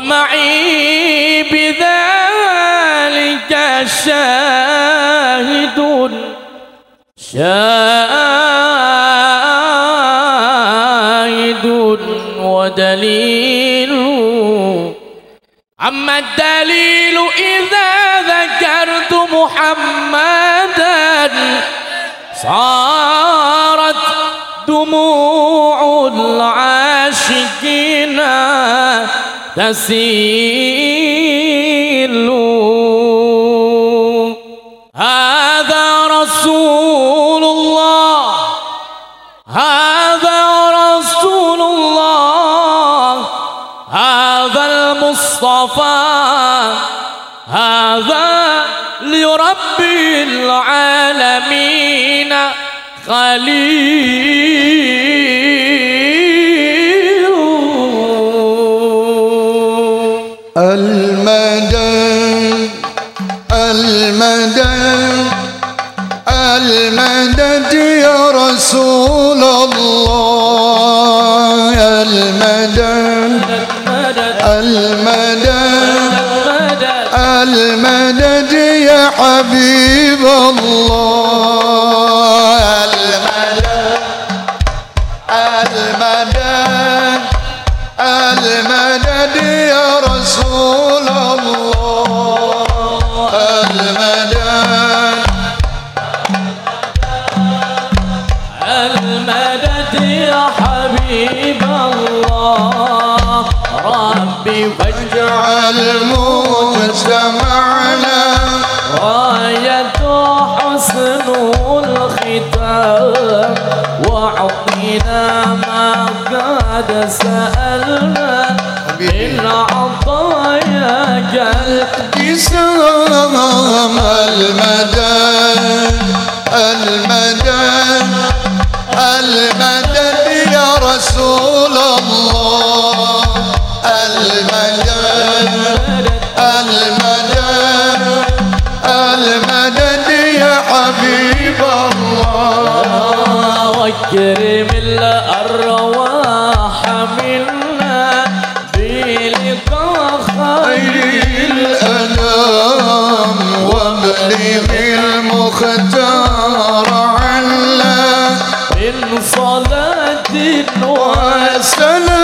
ومعي بذلك شاهد. شاهد ودليل. أما الدليل إذا ذكرت محمدا صارت دموع العاشقين. تسيل هذا رسول الله. هذا رسول الله. هذا المصطفى. هذا لرب العالمين. خليل. المدد يا رسول الله المدد المدد المدد يا حبيب الله المدد المدد المدد يا رسول الله ربي فاجعل اجعل مجتمعنا غاية حسن الختام. وعطينا ما قد سألنا. من عطاياك ابتسام المدد المدد المدد يا رسول الله. المدد يا حبيب الله واكرم منا خير وابلغ المختار عنا من صلاة وسلام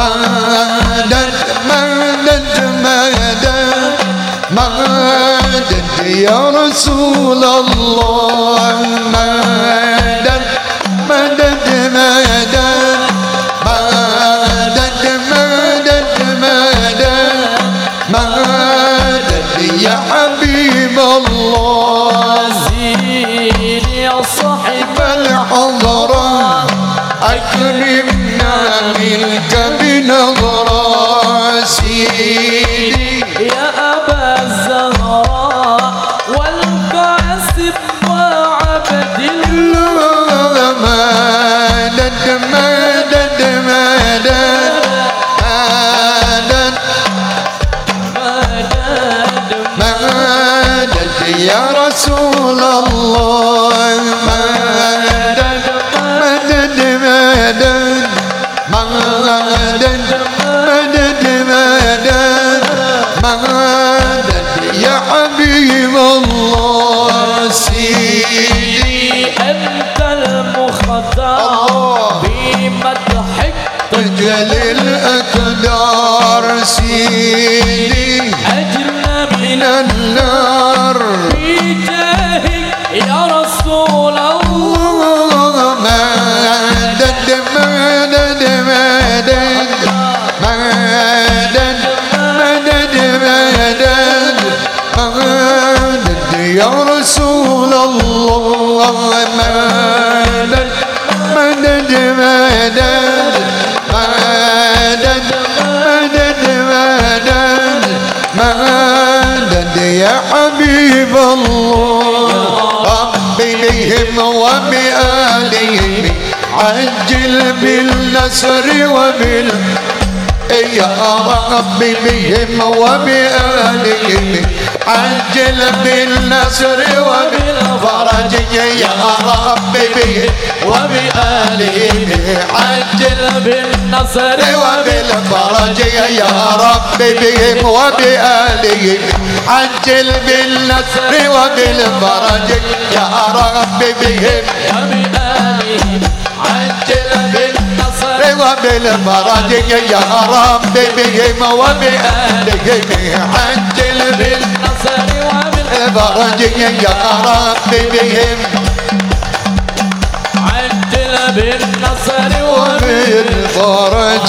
مدد مدد مدد مدد يا رسول الله. مدد مدد مدد مدد مدد مدد مدد يا حبيب الله. زين يا صاحب الحضرة أكرمنا منك سيدي. يا أبا الزهراء والقاسم وعبد الله مدد مدد. مدد يا رسول الله. مدد. مدد يا حبيب الله سيدي. أنت المختار الله. بمدحك تجل رسول الله مدد مدد مدد مدد مدد مدد مدد يا حبيب الله. بهم وبآلهم عجل بالنصر وبال يا ربي بهم وبآلهم عجل بالنصر وبالفرج يا ربي بهم وبآلهم عجل بالنصر وبالفرج يا ربي بهم وبآلهم عجل بالنصر وبالفرج يا ربي بهم وبآله عجل بالنصر وبالفرج يا ربي بهم وبآلهم عجل بالنصر بالفرج يا ربي بهم. عجل بالنصر وبالفرج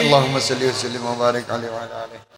اللهم صل وسلم وبارك عليه وعلى آله.